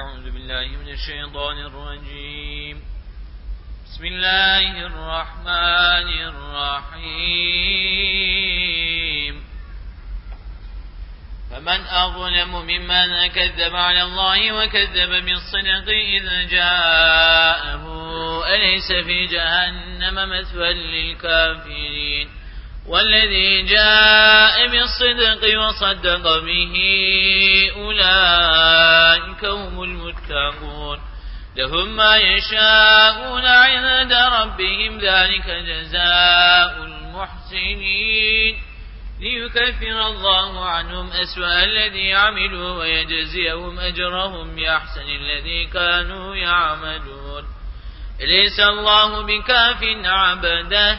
أعوذ بالله من الشيطان الرجيم. بسم الله الرحمن الرحيم. فمن أظلم ممن كذب على الله وكذب بالصدق إذ جاءه أليس في جهنم مثوى للكافرين؟ والذي جاء بالصدق وصدق به أولئك هم المتقون. لهم ما يشاءون عند ربهم ذلك جزاء المحسنين. ليكفر الله عنهم أسوأ الذي عملوا ويجزيهم أجرهم بأحسن الذي كانوا يعملون. ليس الله بكاف عبده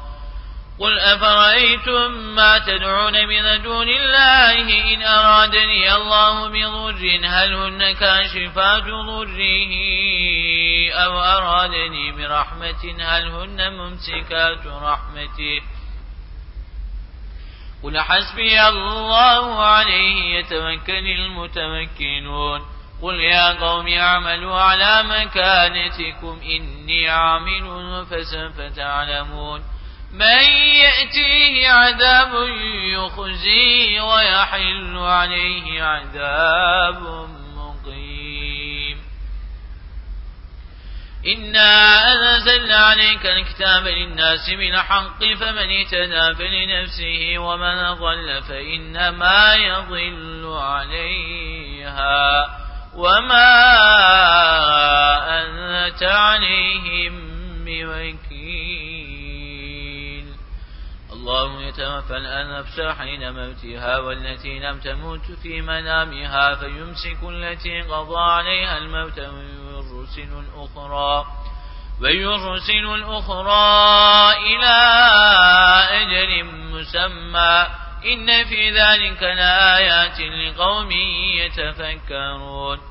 قل أفرأيتم ما تدعون من دون الله إن أرادني الله بضر هل هن كاشفات ضره أو أرادني برحمة هل هن ممسكات رحمته قل حسبي الله عليه يتوكل المتوكلون قل يا قوم اعملوا على مكانتكم إني عامل فسوف تعلمون من يأتيه عذاب يخزي ويحل عليه عذاب إنا أنزلنا عليك الكتاب للناس بالحق فمن اهتدى فلنفسه ومن ضل فإنما يضل عليها وما أنت عليهم بوكيل. الله يتوفى الأنفس حين موتها والتي لم تموت في منامها فيمسك التي قضى عليها الموت ويرسل الأخرى ويرسل الأخرى إلى أجل مسمى. إن في ذلك لآيات لقوم يتفكرون.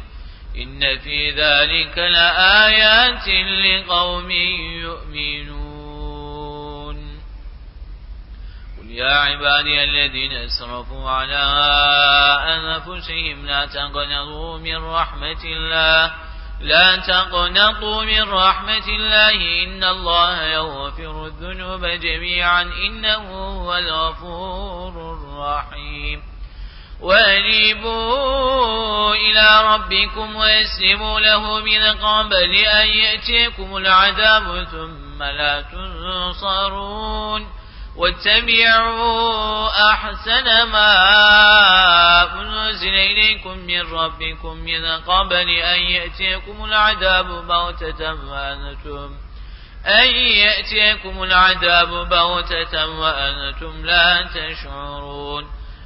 إن في ذلك لآيات لقوم يؤمنون قل يا عبادي الذين اسرفوا على أنفسهم لا تقنطوا من رحمة الله لا تقنطوا من رحمة الله إن الله يغفر الذنوب جميعا إنه هو الغفور الرحيم وأنيبوا إلى ربكم ويسلموا له من قبل أن يأتيكم العذاب ثم لا تنصرون واتبعوا أحسن ما أنزل إليكم من ربكم من قبل أن يأتيكم العذاب بغتة وأنتم أن يأتيكم العذاب بغتة وأنتم لا تشعرون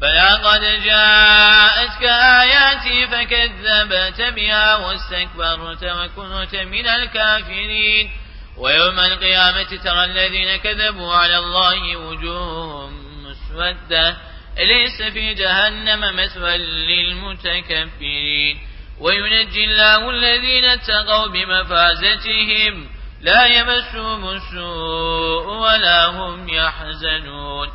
بلى قد جاءتك آياتي فكذبت بها واستكبرت وكنت من الكافرين. ويوم القيامة ترى الذين كذبوا على الله وجوههم مسودة ليس في جهنم مثوى للمتكبرين. وينجي الله الذين اتقوا بمفازتهم لا يمسهم السوء ولا هم يحزنون.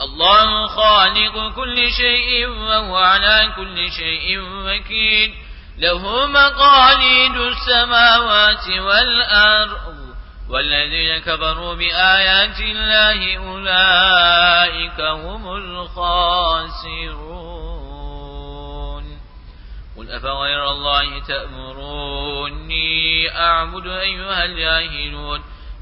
الله خالق كل شيء وهو على كل شيء وكيل. له مقاليد السماوات والأرض والذين كفروا بآيات الله أولئك هم الخاسرون. قل أفغير الله تأمروني أعبد أيها الجاهلون؟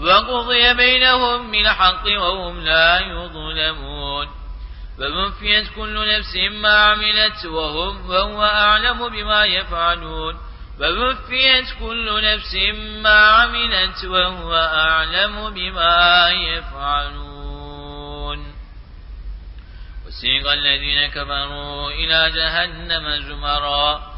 وقضي بينهم بالحق وهم لا يظلمون. ومفيت كل نفس ما عملت وهم وهو أعلم بما يفعلون. ووفيت كل نفس ما عملت وهو أعلم بما يفعلون. وسيق الذين كفروا إلى جهنم زمرا.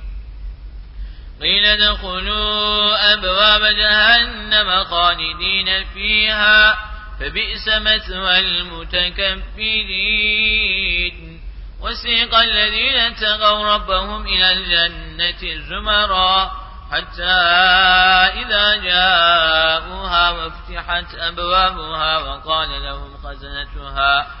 قيل ادخلوا أبواب جهنم خالدين فيها فبئس مثوى المتكبرين. وسيق الذين اتقوا ربهم إلى الجنة زمرا حتى إذا جاءوها وافتحت أبوابها وقال لهم خزنتها.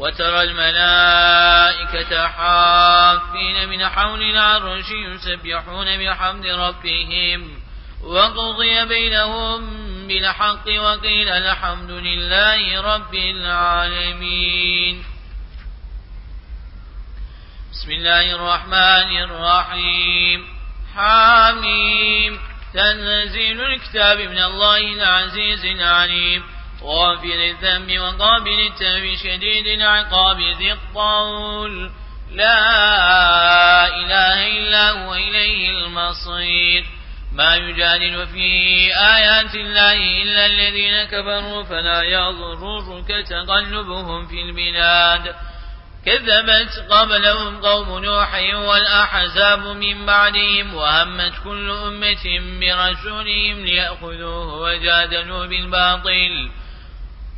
وترى الملائكة حافين من حول العرش يسبحون بحمد ربهم وقضي بينهم بالحق وقيل الحمد لله رب العالمين. بسم الله الرحمن الرحيم. حاميم تنزيل الكتاب من الله العزيز العليم. غافر الذنب وقابل التوب شديد العقاب ذي الطول. لا إله إلا هو إليه المصير. ما يجادل في آيات الله إلا الذين كفروا فلا يضرك تقلبهم في البلاد. كذبت قبلهم قوم نوح والأحزاب من بعدهم وهمت كل أمة برسولهم ليأخذوه وجادلوا بالباطل.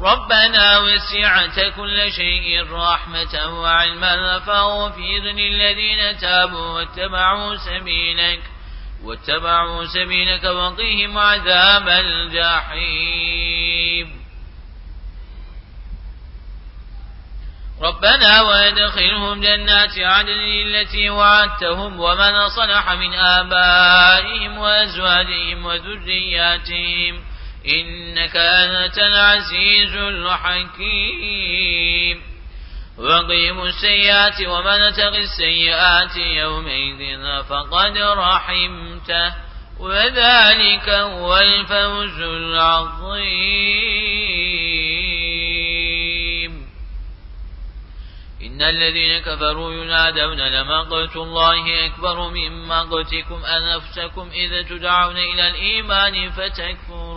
ربنا وسعت كل شيء رحمة وعلما فاغفر للذين تابوا واتبعوا سبيلك واتبعوا سبيلك وقهم عذاب الجحيم. ربنا وادخلهم جنات عدن التي وعدتهم ومن صلح من آبائهم وأزواجهم وذرياتهم. إنك أنت العزيز الحكيم. وقيموا السيئات ومن تق السيئات يومئذ فقد رحمته. وذلك هو الفوز العظيم. إن الذين كفروا ينادون لمقت الله أكبر من مقتكم أنفسكم إذا تدعون إلى الإيمان فتكفرون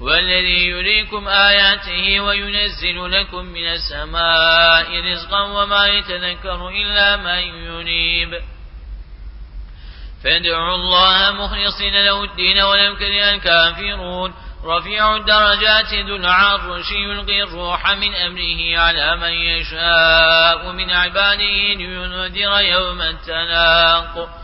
والذي يريكم آياته وينزل لكم من السماء رزقا وما يتذكر إلا من ينيب. فادعوا الله مخلصين له الدين ولم كره الكافرون. رفيع الدرجات ذو العرش يلقي الروح من أمره على من يشاء من عباده لينذر يوم التلاق.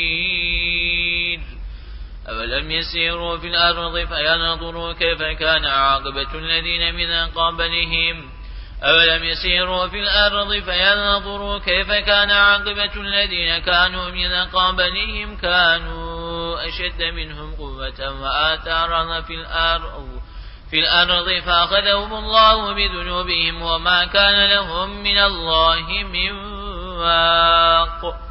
أولم يسيروا في الأرض فينظروا كيف كان عاقبة الذين من قبلهم أولم يسيروا في الأرض فينظروا كيف كان عاقبة الذين كانوا من قبلهم كانوا أشد منهم قوة وآثارا في الأرض في الأرض فأخذهم الله بذنوبهم وما كان لهم من الله من واق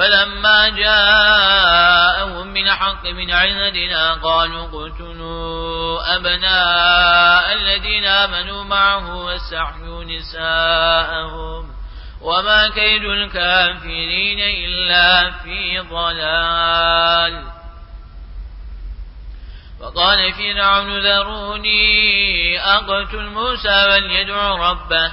فلما جاءهم من حق من عندنا قالوا قتلوا أبناء الذين آمنوا معه واستحيوا نساءهم وما كيد الكافرين إلا في ضلال. وقال فرعون ذروني أقتل موسى وليدع ربه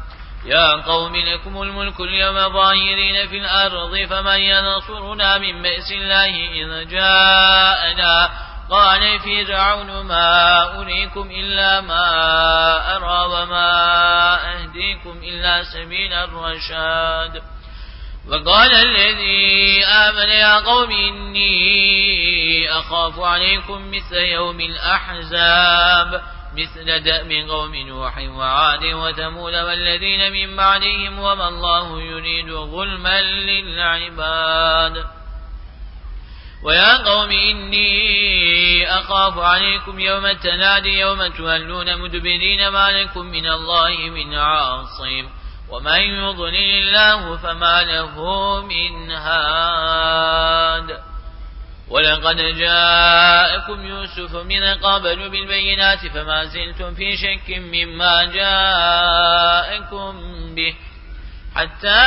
يا قوم لكم الملك اليوم ظاهرين في الأرض فمن ينصرنا من بأس الله إذ جاءنا؟ قال فرعون ما أريكم إلا ما أرى وما أهديكم إلا سبيل الرشاد. وقال الذي آمن يا قوم إني أخاف عليكم مثل يوم الأحزاب. مثل دأب قوم نوح وعاد وثمود والذين من بعدهم وما الله يريد ظلما للعباد. ويا قوم إني أخاف عليكم يوم التنادي يوم تولون مدبرين ما لكم من الله من عاصم. ومن يضلل الله فما له من هاد. ولقد جاءكم يوسف من قبل بالبينات فما زلتم في شك مما جاءكم به. حتى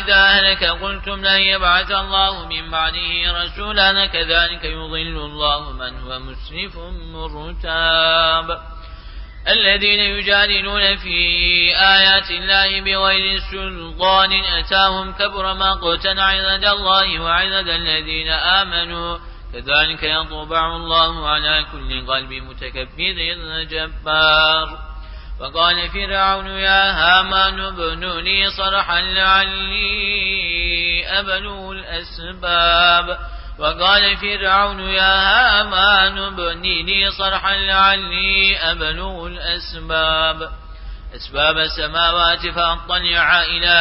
إذا هلك قلتم لن يبعث الله من بعده رسولا كذلك يضل الله من هو مسرف مرتاب. الذين يجادلون في آيات الله بغير سلطان أتاهم كبر ما قتن عند الله وعند الذين آمنوا. كذلك يطبع الله على كل قلب متكبر جبار. وقال فرعون يا هامان ابن لي صرحا لعلي أبلو الأسباب. وقال فرعون يا هامان ابني لي صرحا لعلي أبلغ الأسباب. أسباب السماوات فأطلع إلى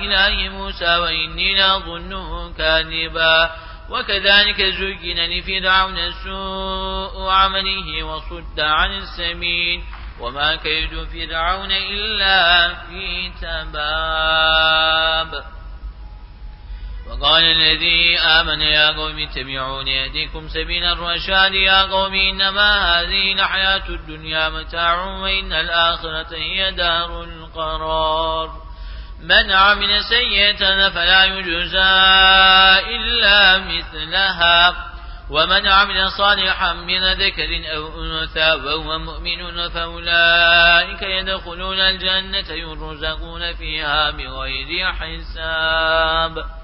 إله موسى وإني لأظنه كاذبا. وكذلك زين لفرعون سوء عمله وصد عن السبيل. وما كيد فرعون إلا في تباب. وقال الذي آمن يا قوم اتبعون يهديكم سبيل الرشاد. يا قوم إنما هذه الحياة الدنيا متاع وإن الآخرة هي دار القرار. من عمل سيئة فلا يجزى إلا مثلها. ومن عمل صالحا من ذكر أو أنثى وهو مؤمن فأولئك يدخلون الجنة يرزقون فيها بغير حساب.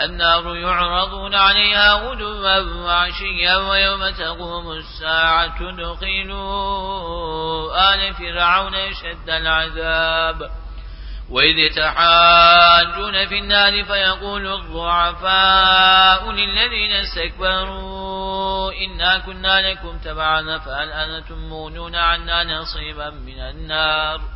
النار يعرضون عليها غدوا وعشيا ويوم تقوم الساعة دخلوا آل فرعون شد العذاب. وإذ تحاجون في النار فيقول الضعفاء للذين استكبروا إنا كنا لكم تبعنا فهل أنتم مونون عنا نصيبا من النار؟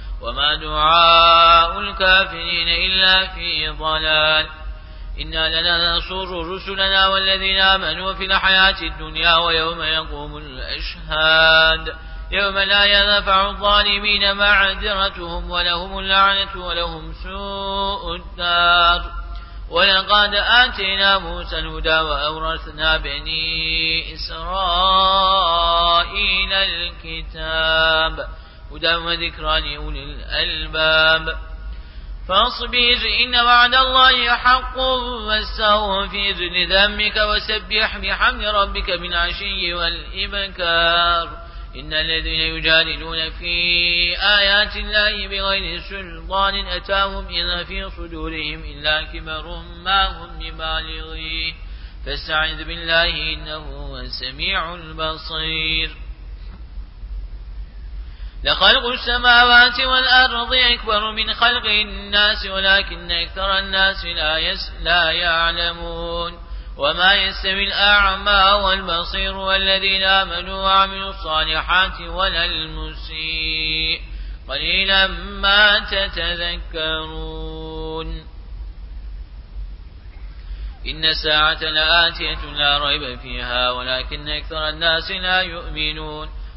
وما دعاء الكافرين إلا في ضلال إنا لننصر رسلنا والذين آمنوا في الحياة الدنيا ويوم يقوم الأشهاد يوم لا ينفع الظالمين معذرتهم ولهم اللعنة ولهم سوء الدار ولقد آتينا موسى الهدى وأورثنا بني إسرائيل الكتاب هدى وذكرى لأولي الألباب فاصبر إن وعد الله حق واستغفر لذنبك وسبح بحمد ربك بالعشي والإبكار إن الذين يجادلون في آيات الله بغير سلطان أتاهم إذا في صدورهم إلا كبر ما هم ببالغيه فاستعذ بالله إنه هو السميع البصير لخلق السماوات والأرض أكبر من خلق الناس ولكن أكثر الناس لا, يس لا يعلمون. وما يستوي الأعمى والبصير والذين آمنوا وعملوا الصالحات ولا المسيء. قليلا ما تتذكرون. إن الساعة لآتية لا ريب فيها ولكن أكثر الناس لا يؤمنون.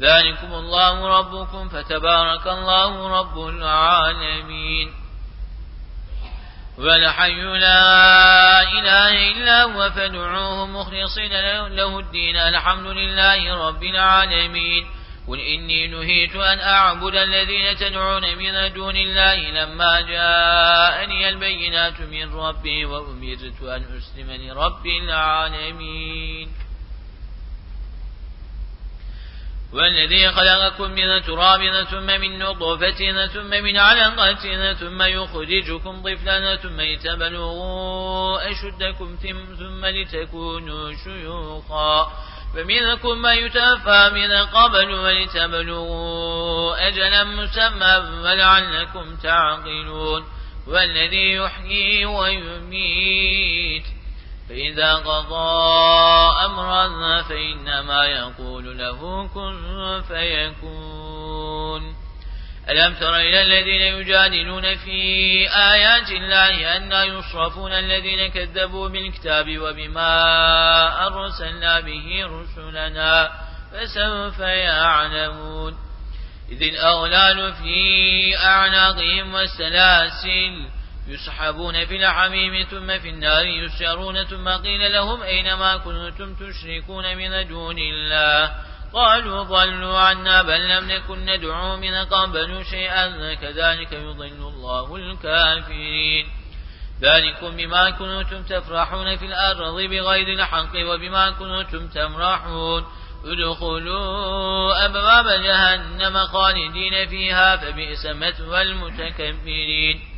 ذلكم الله ربكم فتبارك الله رب العالمين. والحي لا إله إلا هو فادعوه مخلصين له الدين الحمد لله رب العالمين. قل إني نهيت أن أعبد الذين تدعون من دون الله لما جاءني البينات من ربي وأمرت أن أسلم لرب العالمين. والذي خلقكم من تراب ثم من نطفة ثم من علقة ثم يخرجكم طفلا ثم لتبلغوا أشدكم ثم لتكونوا شيوخا. فمنكم من يتوفى من قبل ولتبلغوا أجلا مسمى ولعلكم تعقلون. والذي يحيي ويميت. فإذا قضى أمرا فإنما يقول له كن فيكون. ألم تر إلى الذين يجادلون في آيات الله أن يصرفون الذين كذبوا بالكتاب وبما أرسلنا به رسلنا فسوف يعلمون. إذ الأغلال في أعناقهم والسلاسل يسحبون في الحميم ثم في النار يسجرون ثم قيل لهم أينما كنتم تشركون من دون الله قالوا ضلوا عنا بل لم نكن ندعو من قبل شيئا كذلك يضل الله الكافرين ذلكم بما كنتم تفرحون في الأرض بغير الحق وبما كنتم تمرحون ادخلوا أبواب جهنم خالدين فيها فبئس مثوى المتكبرين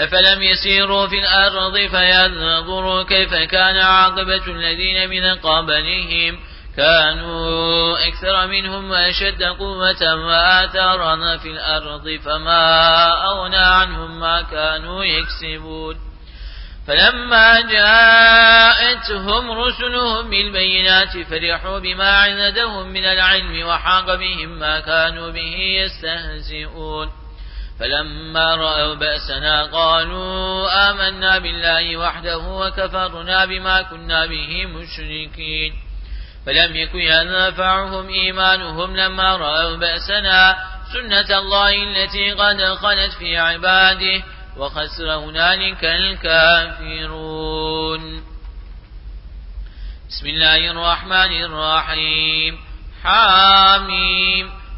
أفلم يسيروا في الأرض فينظروا كيف كان عاقبة الذين من قبلهم. كانوا أكثر منهم وأشد قوة وآثارا في الأرض فما أغنى عنهم ما كانوا يكسبون. فلما جاءتهم رسلهم بالبينات فرحوا بما عندهم من العلم وحاق بهم ما كانوا به يستهزئون. فلما رأوا بأسنا قالوا آمنا بالله وحده وكفرنا بما كنا به مشركين. فلم يكن ينفعهم إيمانهم لما رأوا بأسنا سنة الله التي قد خلت في عباده وخسر هنالك الكافرون. بسم الله الرحمن الرحيم. حاميم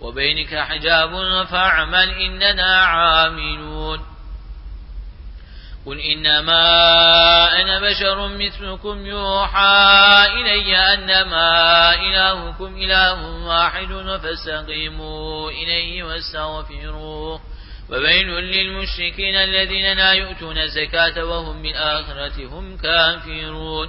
وبينك حجاب فاعمل إننا عاملون. قل إنما أنا بشر مثلكم يوحى إلي أنما إلهكم إله واحد فاستقيموا إليه واستغفروه. وبين للمشركين الذين لا يؤتون الزكاة وهم بالآخرة هم كافرون.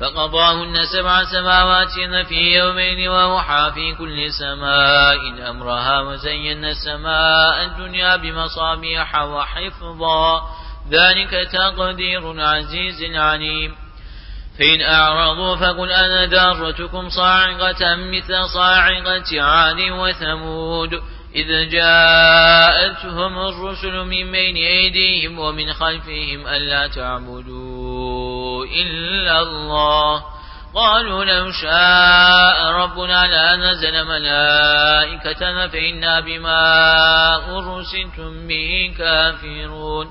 فقضاهن سبع سماوات في يومين ووحى في كل سماء أمرها وزينا السماء الدنيا بمصابيح وحفظا. ذلك تقدير عزيز عليم فإن أعرضوا فقل أنا دارتكم صاعقة مثل صاعقة عاد وثمود. إذ جاءتهم الرسل من بين أيديهم ومن خلفهم ألا تعبدوا. إلا الله. قالوا لو شاء ربنا لأنزل ملائكة فإنا بما أرسلتم به كافرون.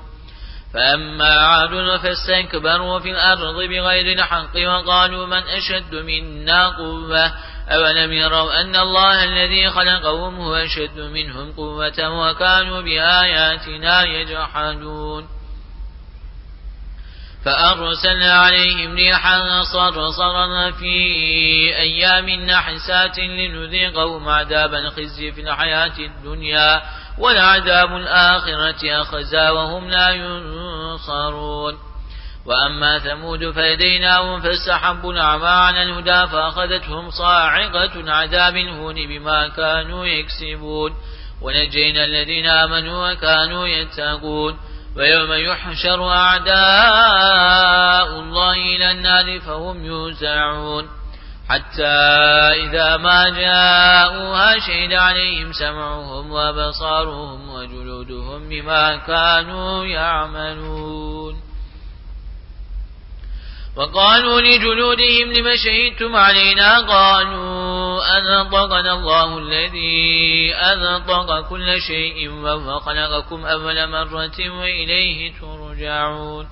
فأما عاد فاستكبروا في الأرض بغير الحق وقالوا من أشد منا قوة. أولم يروا أن الله الذي خلقهم هو أشد منهم قوة وكانوا بآياتنا يجحدون. فأرسلنا عليهم ريحا صرصرا في أيام نحسات لنذيقهم عذاب الخزي في الحياة الدنيا والعذاب الآخرة أخزى وهم لا ينصرون. وأما ثمود فهديناهم فاستحبوا العمى على الهدى فأخذتهم صاعقة عذاب الهون بما كانوا يكسبون. ونجينا الذين آمنوا وكانوا يتقون. ويوم يحشر أعداء الله إلى النار فهم يوزعون. حتى إذا ما جاءوها شهد عليهم سمعهم وبصارهم وجلودهم بما كانوا يعملون. وقالوا لجلودهم لم شهدتم علينا قالوا أنطقنا الله الذي أنطق كل شيء وهو خلقكم أول مرة وإليه ترجعون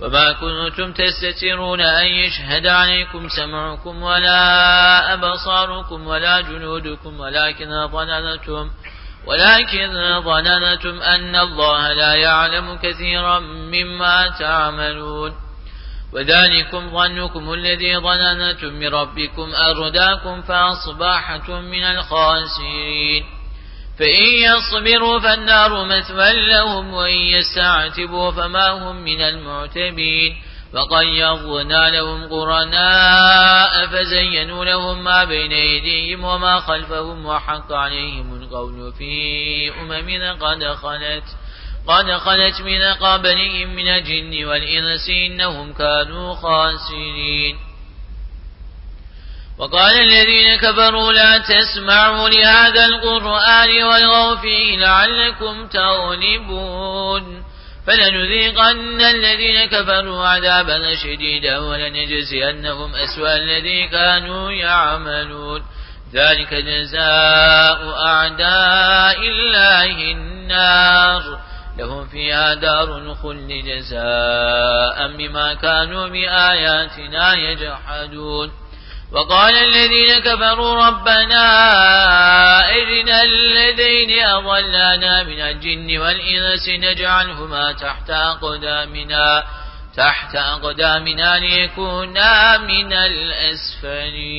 وما كنتم تستترون أن يشهد عليكم سمعكم ولا أبصاركم ولا جنودكم ولكن ظننتم ولكن ظننتم أن الله لا يعلم كثيرا مما تعملون وذلكم ظنكم الذي ظننتم بربكم أرداكم فأصبحتم من الخاسرين. فإن يصبروا فالنار مثوى لهم وإن يستعتبوا فما هم من المعتبين. فقيضنا لهم قرناء فزينوا لهم ما بين أيديهم وما خلفهم وحق عليهم القول في أمم قد خلت. قد خلت من قبلهم من الجن والإنس إنهم كانوا خاسرين. وقال الذين كفروا لا تسمعوا لهذا القرآن والغوا فيه لعلكم تغلبون. فلنذيقن الذين كفروا عذابا شديدا ولنجزينهم أسوأ الذي كانوا يعملون. ذلك جزاء أعداء الله النار. لهم فيها دار خلد جزاء بما كانوا بآياتنا يجحدون. وقال الذين كفروا ربنا إذن الذين أضلانا من الجن والإنس نجعلهما تحت أقدامنا تحت أقدامنا ليكونا من الأسفلين.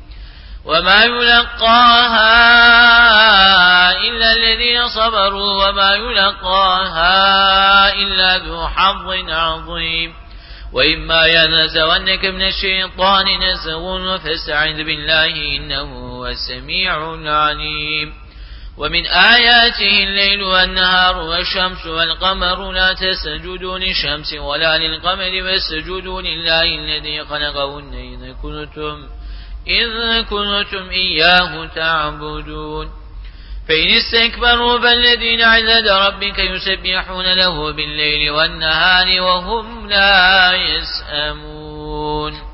وما يلقاها إلا الذين صبروا وما يلقاها إلا ذو حظ عظيم. وإما ينزونك من الشيطان نزغ فاستعذ بالله إنه هو السميع العليم. ومن آياته الليل والنهار والشمس والقمر لا تسجدوا للشمس ولا للقمر فاسجدوا لله الذي خلقهن إذا كنتم إذ كنتم إياه تعبدون. فإن استكبروا فالذين عند ربك يسبحون له بالليل والنهار وهم لا يسأمون.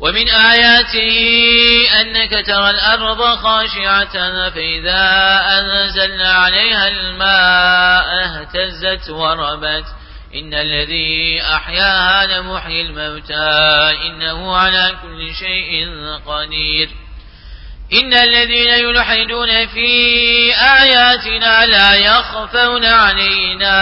ومن آياته أنك ترى الأرض خاشعة فإذا أنزلنا عليها الماء اهتزت وربت. إن الذي أحياها لمحيي الموتى إنه على كل شيء قدير. إن الذين يلحدون في آياتنا لا يخفون علينا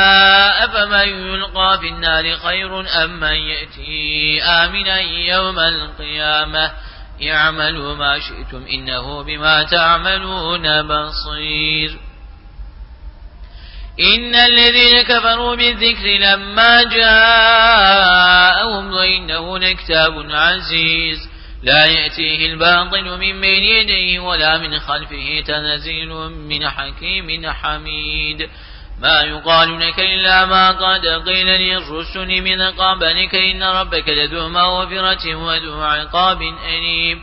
أفمن يلقى في النار خير أم من يأتي آمنا يوم القيامة يعملوا ما شئتم إنه بما تعملون بصير. إن الذين كفروا بالذكر لما جاءهم وإنه لكتاب عزيز لا يأتيه الباطل من بين يديه ولا من خلفه تنزيل من حكيم حميد ما يقال لك إلا ما قد قيل للرسل من قبلك إن ربك لذو مغفرة وذو عقاب أليم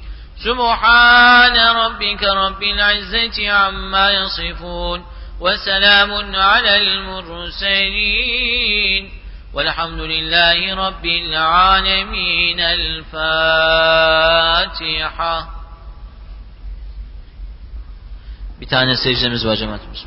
سبحان ربك رب العزة عما يصفون وسلام على المرسلين والحمد لله رب العالمين الفاتحة Bir tane secdemiz var cemaatimiz.